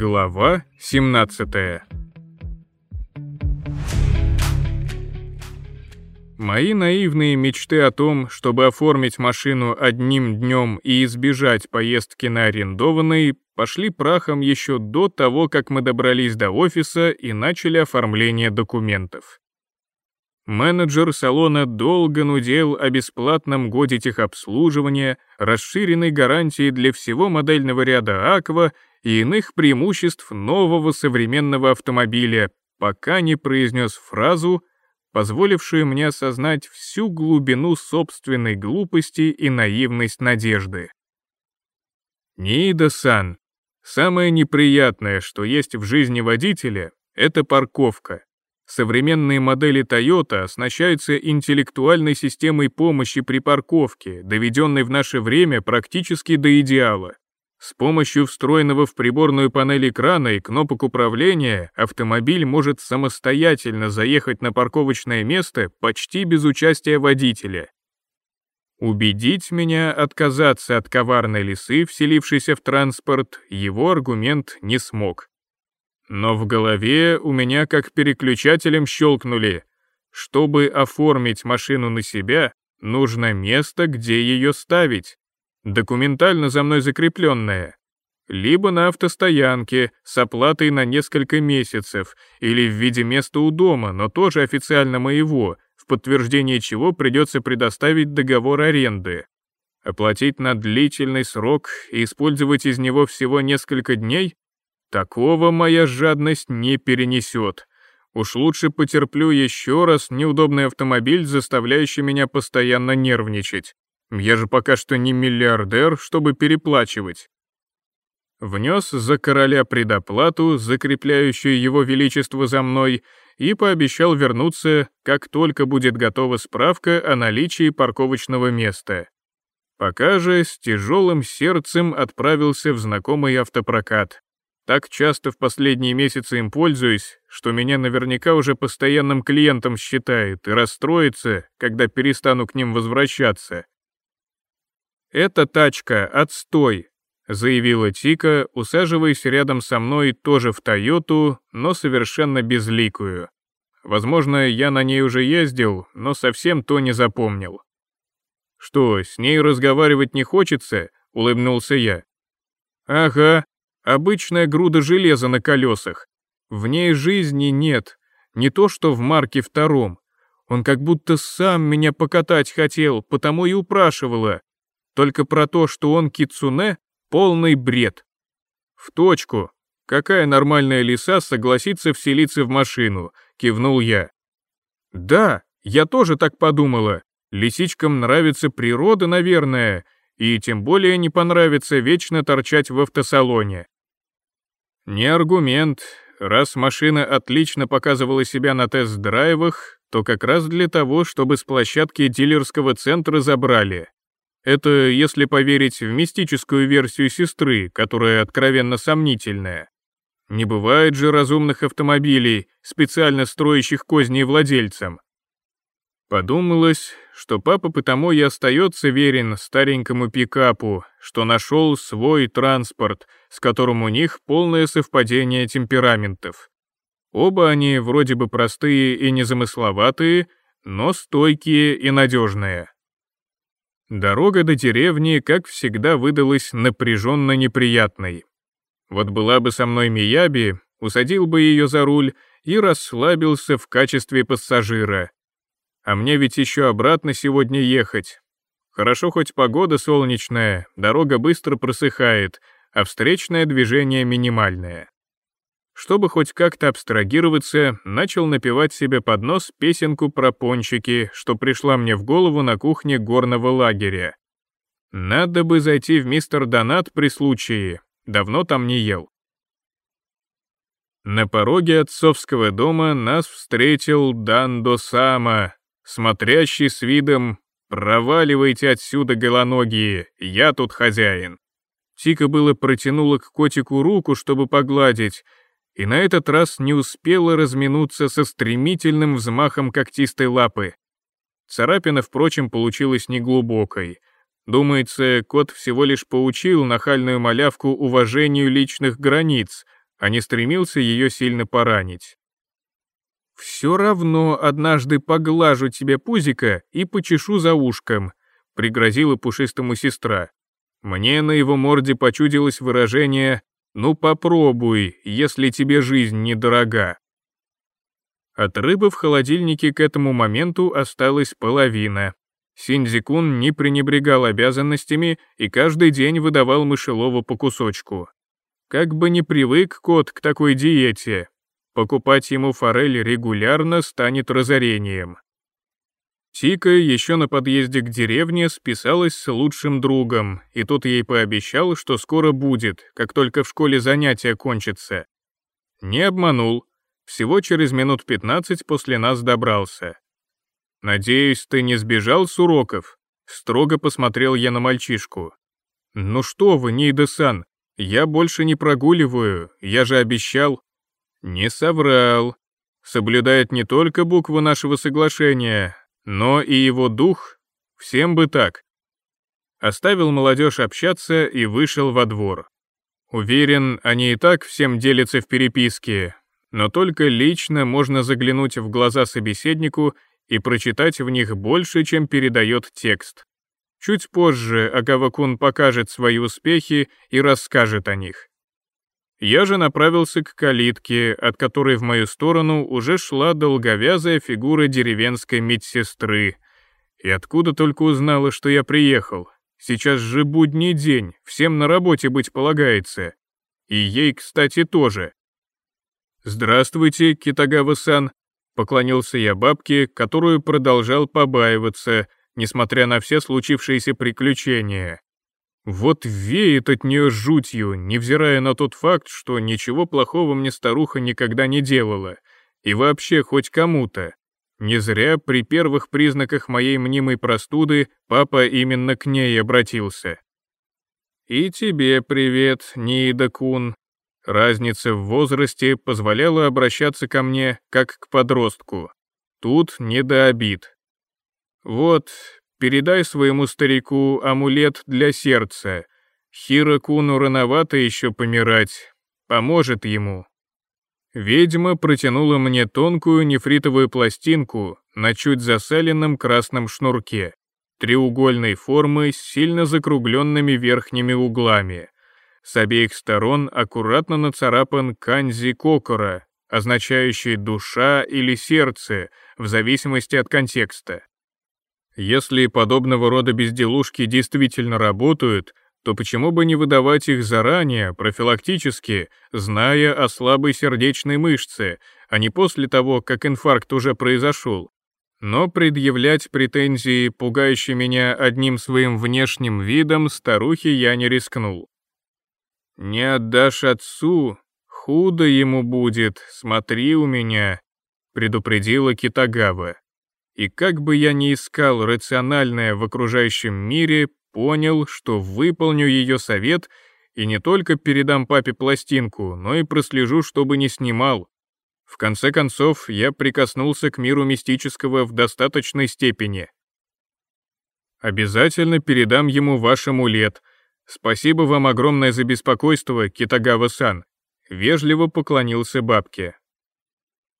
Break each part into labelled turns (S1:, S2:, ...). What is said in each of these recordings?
S1: Глава 17 Мои наивные мечты о том, чтобы оформить машину одним днем и избежать поездки на арендованной, пошли прахом еще до того, как мы добрались до офиса и начали оформление документов. Менеджер салона долго нудел о бесплатном годе техобслуживания, расширенной гарантии для всего модельного ряда «Аква» и иных преимуществ нового современного автомобиля, пока не произнес фразу, позволившую мне осознать всю глубину собственной глупости и наивность надежды. Ниида-сан, самое неприятное, что есть в жизни водителя, это парковка. Современные модели Toyota оснащаются интеллектуальной системой помощи при парковке, доведенной в наше время практически до идеала. С помощью встроенного в приборную панель экрана и кнопок управления автомобиль может самостоятельно заехать на парковочное место почти без участия водителя. Убедить меня отказаться от коварной лисы, вселившейся в транспорт, его аргумент не смог. Но в голове у меня как переключателем щелкнули. Чтобы оформить машину на себя, нужно место, где ее ставить документально за мной закрепленное, либо на автостоянке с оплатой на несколько месяцев или в виде места у дома, но тоже официально моего, в подтверждение чего придется предоставить договор аренды. Оплатить на длительный срок и использовать из него всего несколько дней? Такого моя жадность не перенесет. Уж лучше потерплю еще раз неудобный автомобиль, заставляющий меня постоянно нервничать. Я же пока что не миллиардер, чтобы переплачивать. Внес за короля предоплату, закрепляющую его величество за мной, и пообещал вернуться, как только будет готова справка о наличии парковочного места. Пока же с тяжелым сердцем отправился в знакомый автопрокат. Так часто в последние месяцы им пользуюсь, что меня наверняка уже постоянным клиентом считают и расстроится, когда перестану к ним возвращаться. «Эта тачка — отстой», — заявила Тика, усаживаясь рядом со мной тоже в «Тойоту», но совершенно безликую. Возможно, я на ней уже ездил, но совсем то не запомнил. «Что, с ней разговаривать не хочется?» — улыбнулся я. «Ага, обычная груда железа на колесах. В ней жизни нет, не то что в марке втором. Он как будто сам меня покатать хотел, потому и упрашивала. Только про то, что он кицуне, полный бред. В точку. Какая нормальная лиса согласится вселиться в машину, кивнул я. Да, я тоже так подумала. Лисичкам нравится природа, наверное, и тем более не понравится вечно торчать в автосалоне. Не аргумент. Раз машина отлично показывала себя на тест-драйвах, то как раз для того, чтобы с площадки дилерского центра забрали. Это если поверить в мистическую версию сестры, которая откровенно сомнительная. Не бывает же разумных автомобилей, специально строящих козни владельцам. Подумалось, что папа потому и остается верен старенькому пикапу, что нашел свой транспорт, с которым у них полное совпадение темпераментов. Оба они вроде бы простые и незамысловатые, но стойкие и надежные. Дорога до деревни, как всегда, выдалась напряженно неприятной. Вот была бы со мной Мияби, усадил бы ее за руль и расслабился в качестве пассажира. А мне ведь еще обратно сегодня ехать. Хорошо хоть погода солнечная, дорога быстро просыхает, а встречное движение минимальное. Чтобы хоть как-то абстрагироваться, начал напевать себе под нос песенку про пончики, что пришла мне в голову на кухне горного лагеря. Надо бы зайти в мистер Донат при случае, давно там не ел. На пороге отцовского дома нас встретил Дандо Сама, смотрящий с видом «Проваливайте отсюда, голоногие, я тут хозяин». Тика было протянула к котику руку, чтобы погладить, и на этот раз не успела разминуться со стремительным взмахом когтистой лапы. Царапина, впрочем, получилась неглубокой. Думается, кот всего лишь поучил нахальную малявку уважению личных границ, а не стремился ее сильно поранить. «Все равно однажды поглажу тебе пузика и почешу за ушком», — пригрозила пушистому сестра. Мне на его морде почудилось выражение ну попробуй, если тебе жизнь недорога. От рыбы в холодильнике к этому моменту осталась половина. Синдзикун не пренебрегал обязанностями и каждый день выдавал мышелову по кусочку. Как бы не привык кот к такой диете, покупать ему форель регулярно станет разорением. Тика еще на подъезде к деревне списалась с лучшим другом, и тот ей пообещал, что скоро будет, как только в школе занятия кончатся. Не обманул. Всего через минут пятнадцать после нас добрался. «Надеюсь, ты не сбежал с уроков?» Строго посмотрел я на мальчишку. «Ну что вы, Нейдасан? я больше не прогуливаю, я же обещал». «Не соврал», соблюдает не только букву нашего соглашения, но и его дух всем бы так. Оставил молодежь общаться и вышел во двор. Уверен, они и так всем делятся в переписке, но только лично можно заглянуть в глаза собеседнику и прочитать в них больше, чем передает текст. Чуть позже Агавакун покажет свои успехи и расскажет о них. Я же направился к калитке, от которой в мою сторону уже шла долговязая фигура деревенской медсестры. И откуда только узнала, что я приехал. Сейчас же будний день, всем на работе быть полагается. И ей, кстати, тоже. «Здравствуйте, Китагава-сан», — поклонился я бабке, которую продолжал побаиваться, несмотря на все случившиеся приключения. Вот веет от нее жутью, невзирая на тот факт, что ничего плохого мне старуха никогда не делала. И вообще хоть кому-то. Не зря при первых признаках моей мнимой простуды папа именно к ней обратился. «И тебе привет, Ниида-кун». Разница в возрасте позволяла обращаться ко мне как к подростку. Тут не до обид. «Вот, Передай своему старику амулет для сердца. Хиракуну рановато еще помирать. Поможет ему». Ведьма протянула мне тонкую нефритовую пластинку на чуть засаленном красном шнурке, треугольной формы с сильно закругленными верхними углами. С обеих сторон аккуратно нацарапан канзи кокора, означающий «душа» или «сердце», в зависимости от контекста. Если подобного рода безделушки действительно работают, то почему бы не выдавать их заранее, профилактически, зная о слабой сердечной мышце, а не после того, как инфаркт уже произошел? Но предъявлять претензии, пугающие меня одним своим внешним видом, старухе я не рискнул. «Не отдашь отцу, худо ему будет, смотри у меня», — предупредила Китагава и как бы я ни искал рациональное в окружающем мире, понял, что выполню ее совет и не только передам папе пластинку, но и прослежу, чтобы не снимал. В конце концов, я прикоснулся к миру мистического в достаточной степени. Обязательно передам ему ваш амулет. Спасибо вам огромное за беспокойство, Китагава-сан. Вежливо поклонился бабке.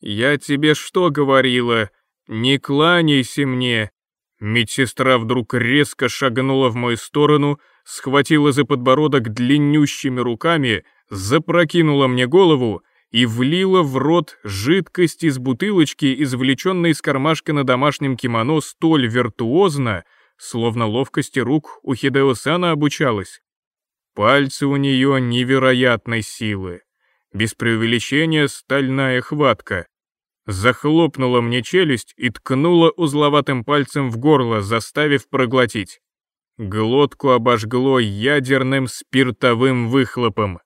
S1: «Я тебе что говорила?» «Не кланяйся мне!» Медсестра вдруг резко шагнула в мою сторону, схватила за подбородок длиннющими руками, запрокинула мне голову и влила в рот жидкость из бутылочки, извлеченной из кармашка на домашнем кимоно столь виртуозно, словно ловкости рук у Хидеосана обучалась. Пальцы у нее невероятной силы. Без преувеличения стальная хватка — захлопнула мне челюсть и ткнула узловатым пальцем в горло, заставив проглотить. Глотку обожгло ядерным спиртовым выхлопом.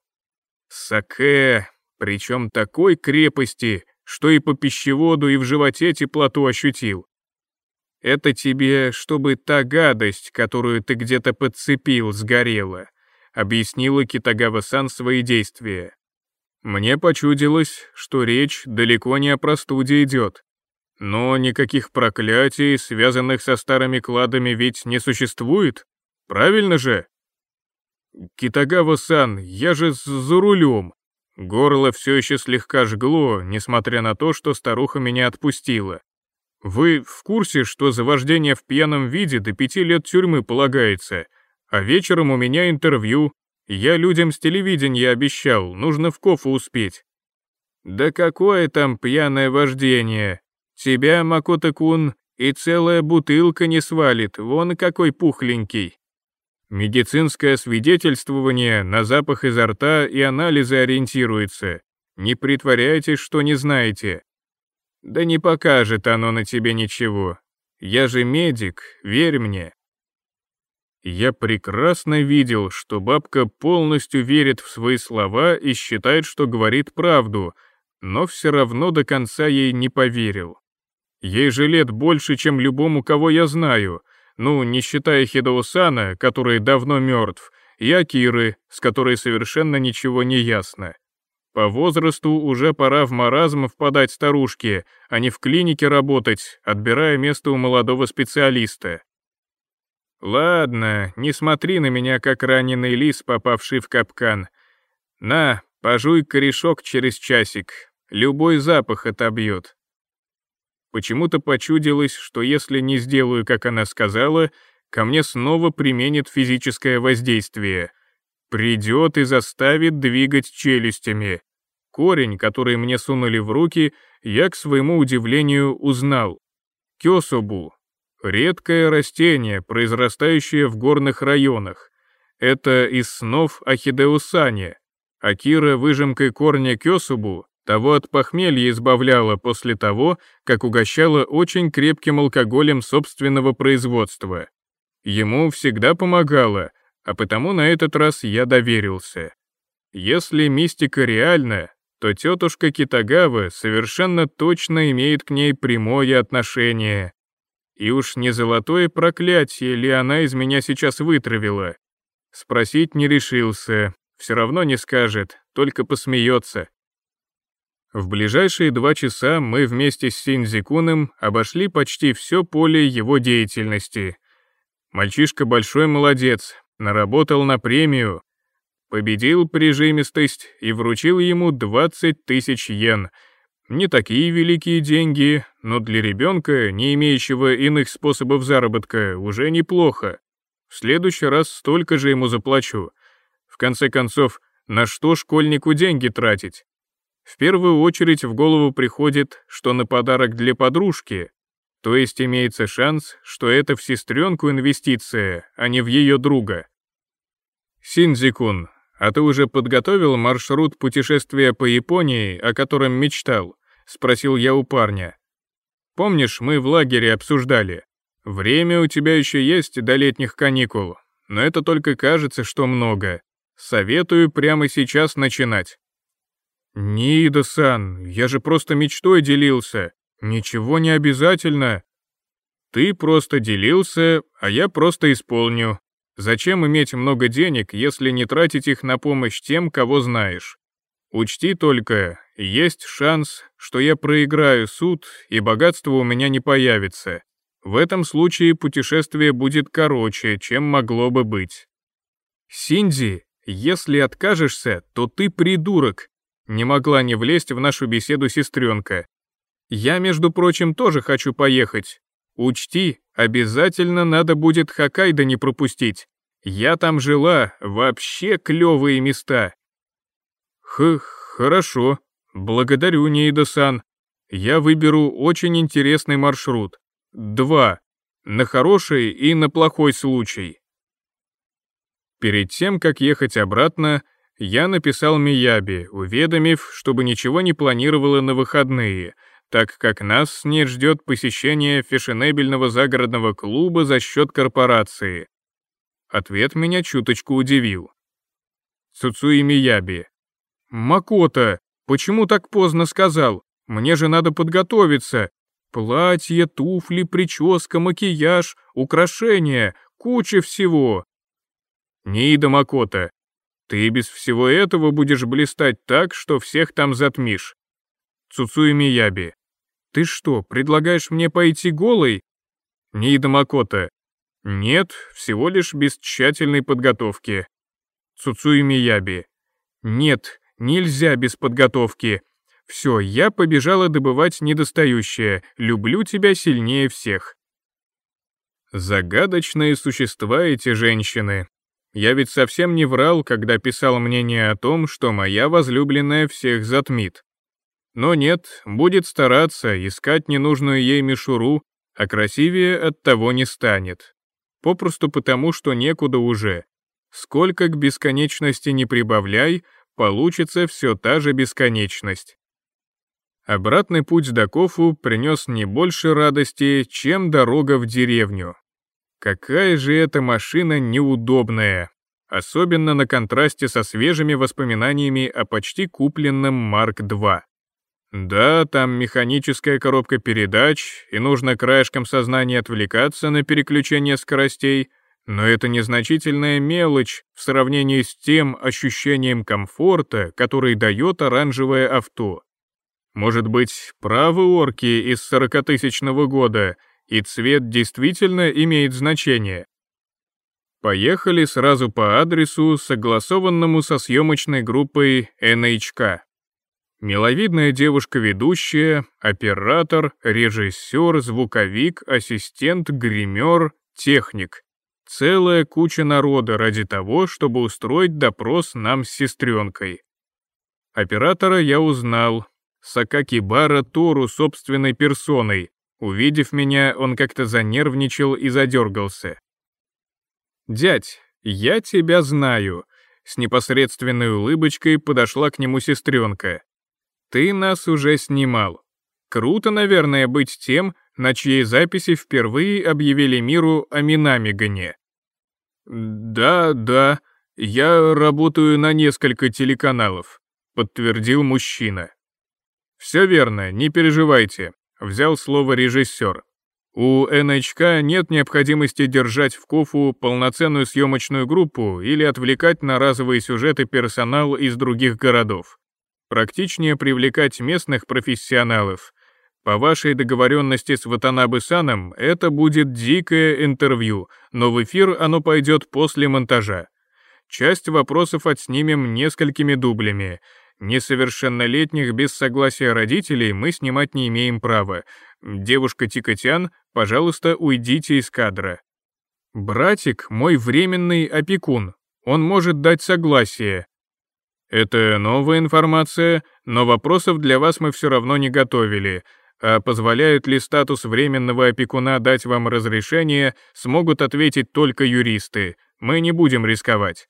S1: Саке, причем такой крепости, что и по пищеводу, и в животе теплоту ощутил. Это тебе, чтобы та гадость, которую ты где-то подцепил, сгорела, объяснила Китагава-сан свои действия. Мне почудилось, что речь далеко не о простуде идет. Но никаких проклятий, связанных со старыми кладами, ведь не существует, правильно же? Китагава-сан, я же за рулем. Горло все еще слегка жгло, несмотря на то, что старуха меня отпустила. Вы в курсе, что за вождение в пьяном виде до пяти лет тюрьмы полагается, а вечером у меня интервью, я людям с телевидения обещал, нужно в кофу успеть. Да какое там пьяное вождение. Тебя, Макото-кун, и целая бутылка не свалит, вон какой пухленький. Медицинское свидетельствование на запах изо рта и анализы ориентируется. Не притворяйтесь, что не знаете. Да не покажет оно на тебе ничего. Я же медик, верь мне. Я прекрасно видел, что бабка полностью верит в свои слова и считает, что говорит правду, но все равно до конца ей не поверил. Ей же лет больше, чем любому, кого я знаю, ну, не считая Хидоусана, который давно мертв, и Акиры, с которой совершенно ничего не ясно. По возрасту уже пора в маразм впадать старушке, а не в клинике работать, отбирая место у молодого специалиста. «Ладно, не смотри на меня, как раненый лис, попавший в капкан. На, пожуй корешок через часик, любой запах отобьет». Почему-то почудилось, что если не сделаю, как она сказала, ко мне снова применит физическое воздействие. Придет и заставит двигать челюстями. Корень, который мне сунули в руки, я, к своему удивлению, узнал. Кёсобу, Редкое растение, произрастающее в горных районах. Это из снов Ахидеусания. Акира выжимкой корня кёсубу того от похмелья избавляла после того, как угощала очень крепким алкоголем собственного производства. Ему всегда помогала, а потому на этот раз я доверился. Если мистика реальна, то тетушка Китагава совершенно точно имеет к ней прямое отношение. И уж не золотое проклятие ли она из меня сейчас вытравила? Спросить не решился, все равно не скажет, только посмеется. В ближайшие два часа мы вместе с Синзикуном обошли почти все поле его деятельности. Мальчишка большой молодец, наработал на премию, победил прижимистость и вручил ему 20 тысяч йен — не такие великие деньги, но для ребенка, не имеющего иных способов заработка, уже неплохо. В следующий раз столько же ему заплачу. В конце концов, на что школьнику деньги тратить? В первую очередь в голову приходит, что на подарок для подружки, то есть имеется шанс, что это в сестренку инвестиция, а не в ее друга. Синзикун, «А ты уже подготовил маршрут путешествия по Японии, о котором мечтал?» — спросил я у парня. «Помнишь, мы в лагере обсуждали. Время у тебя еще есть до летних каникул, но это только кажется, что много. Советую прямо сейчас начинать». «Ниида-сан, я же просто мечтой делился. Ничего не обязательно». «Ты просто делился, а я просто исполню. Зачем иметь много денег, если не тратить их на помощь тем, кого знаешь? Учти только, есть шанс, что я проиграю суд, и богатство у меня не появится. В этом случае путешествие будет короче, чем могло бы быть. Синди, если откажешься, то ты придурок. Не могла не влезть в нашу беседу сестренка. Я, между прочим, тоже хочу поехать. Учти, обязательно надо будет Хоккайдо не пропустить. Я там жила, вообще клевые места. Х, хорошо, благодарю, Нейда-сан. Я выберу очень интересный маршрут. Два. На хороший и на плохой случай. Перед тем, как ехать обратно, я написал Мияби, уведомив, чтобы ничего не планировала на выходные — так как нас не ждет посещение фешенебельного загородного клуба за счет корпорации. Ответ меня чуточку удивил. Цуцуи Мияби. «Макота, почему так поздно сказал? Мне же надо подготовиться. Платье, туфли, прическа, макияж, украшения, куча всего». «Ниида Макота, ты без всего этого будешь блистать так, что всех там затмишь. Цуцуи Мияби. «Ты что, предлагаешь мне пойти голой?» Нида Макота. «Нет, всего лишь без тщательной подготовки». Цуцуи Мияби. «Нет, нельзя без подготовки. Все, я побежала добывать недостающее. Люблю тебя сильнее всех». Загадочные существа эти женщины. Я ведь совсем не врал, когда писал мнение о том, что моя возлюбленная всех затмит. Но нет, будет стараться, искать ненужную ей мишуру, а красивее от того не станет. Попросту потому, что некуда уже. Сколько к бесконечности не прибавляй, получится все та же бесконечность. Обратный путь до Кофу принес не больше радости, чем дорога в деревню. Какая же эта машина неудобная, особенно на контрасте со свежими воспоминаниями о почти купленном Марк-2. Да, там механическая коробка передач, и нужно краешком сознания отвлекаться на переключение скоростей, но это незначительная мелочь в сравнении с тем ощущением комфорта, который дает оранжевое авто. Может быть, правы орки из сорокатысячного года, и цвет действительно имеет значение. Поехали сразу по адресу, согласованному со съемочной группой НХК. Миловидная девушка-ведущая, оператор, режиссер, звуковик, ассистент, гример, техник. Целая куча народа ради того, чтобы устроить допрос нам с сестренкой. Оператора я узнал. сакакибара Тору собственной персоной. Увидев меня, он как-то занервничал и задергался. «Дядь, я тебя знаю», — с непосредственной улыбочкой подошла к нему сестренка. Ты нас уже снимал. Круто, наверное, быть тем, на чьей записи впервые объявили миру о Минамигане. Да, да, я работаю на несколько телеканалов, подтвердил мужчина. Все верно, не переживайте, взял слово режиссер. У НХК нет необходимости держать в Кофу полноценную съемочную группу или отвлекать на разовые сюжеты персонал из других городов. Практичнее привлекать местных профессионалов. По вашей договоренности с Ватанабы-саном это будет дикое интервью, но в эфир оно пойдет после монтажа. Часть вопросов отснимем несколькими дублями. Несовершеннолетних без согласия родителей мы снимать не имеем права. Девушка Тикотян, пожалуйста, уйдите из кадра. Братик — мой временный опекун. Он может дать согласие, это новая информация, но вопросов для вас мы все равно не готовили. А позволяет ли статус временного опекуна дать вам разрешение, смогут ответить только юристы. Мы не будем рисковать.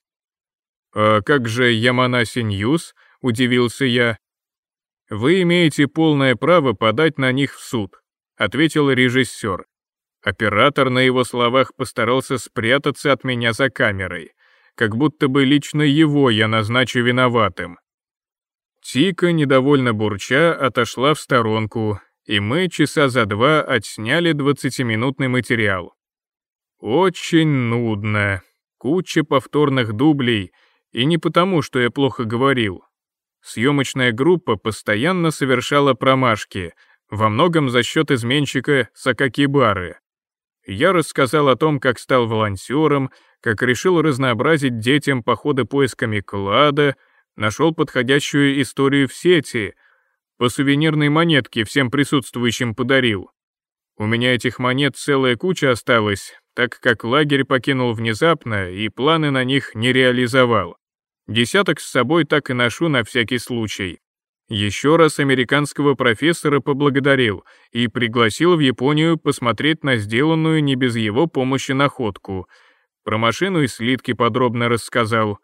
S1: «А как же Яманаси Ньюс?» — удивился я. «Вы имеете полное право подать на них в суд», — ответил режиссер. Оператор на его словах постарался спрятаться от меня за камерой — как будто бы лично его я назначу виноватым. Тика, недовольно бурча, отошла в сторонку, и мы часа за два отсняли 20-минутный материал. Очень нудно. Куча повторных дублей, и не потому, что я плохо говорил. Съемочная группа постоянно совершала промашки, во многом за счет изменщика Сакакибары. Я рассказал о том, как стал волонтером, как решил разнообразить детям походы поисками клада, нашел подходящую историю в сети, по сувенирной монетке всем присутствующим подарил. У меня этих монет целая куча осталась, так как лагерь покинул внезапно и планы на них не реализовал. Десяток с собой так и ношу на всякий случай еще раз американского профессора поблагодарил и пригласил в Японию посмотреть на сделанную не без его помощи находку. Про машину и слитки подробно рассказал.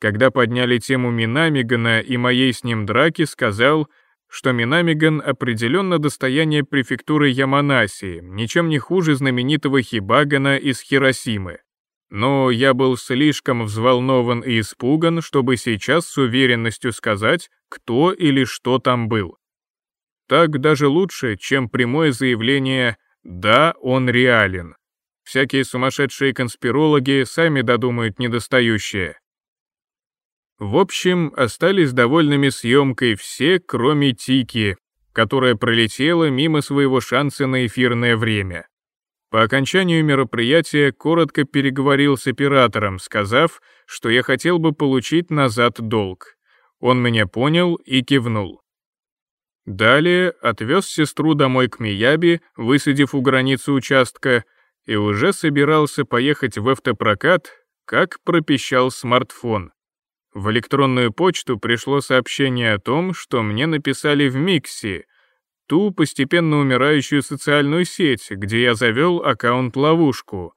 S1: Когда подняли тему Минамигана и моей с ним драки, сказал, что Минамиган определенно достояние префектуры Яманаси, ничем не хуже знаменитого Хибагана из Хиросимы но я был слишком взволнован и испуган, чтобы сейчас с уверенностью сказать, кто или что там был. Так даже лучше, чем прямое заявление «да, он реален». Всякие сумасшедшие конспирологи сами додумают недостающее. В общем, остались довольными съемкой все, кроме Тики, которая пролетела мимо своего шанса на эфирное время. По окончанию мероприятия коротко переговорил с оператором, сказав, что я хотел бы получить назад долг. Он меня понял и кивнул. Далее отвез сестру домой к Мияби, высадив у границы участка, и уже собирался поехать в автопрокат, как пропищал смартфон. В электронную почту пришло сообщение о том, что мне написали в Микси — ту постепенно умирающую социальную сеть, где я завел аккаунт-ловушку.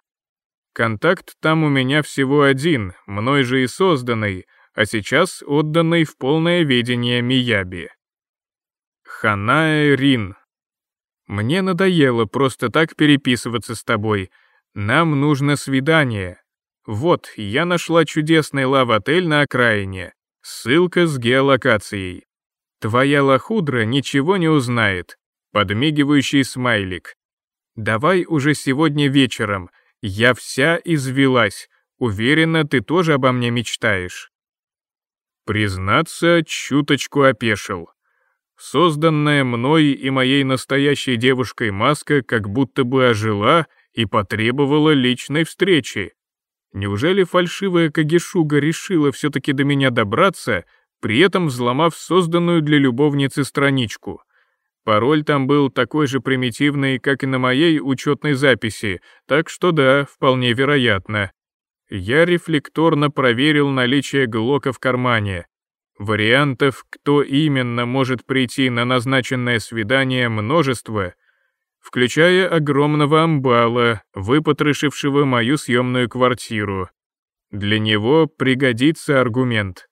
S1: Контакт там у меня всего один, мной же и созданный, а сейчас отданный в полное ведение Мияби. Ханаэ Рин. Мне надоело просто так переписываться с тобой. Нам нужно свидание. Вот, я нашла чудесный лав-отель на окраине. Ссылка с геолокацией. Твоя лохудра ничего не узнает. Подмигивающий смайлик. Давай уже сегодня вечером. Я вся извелась. Уверена, ты тоже обо мне мечтаешь. Признаться, чуточку опешил. Созданная мной и моей настоящей девушкой маска как будто бы ожила и потребовала личной встречи. Неужели фальшивая Кагишуга решила все-таки до меня добраться — при этом взломав созданную для любовницы страничку. Пароль там был такой же примитивный, как и на моей учетной записи, так что да, вполне вероятно. Я рефлекторно проверил наличие Глока в кармане. Вариантов, кто именно может прийти на назначенное свидание, множество, включая огромного амбала, выпотрошившего мою съемную квартиру. Для него пригодится аргумент.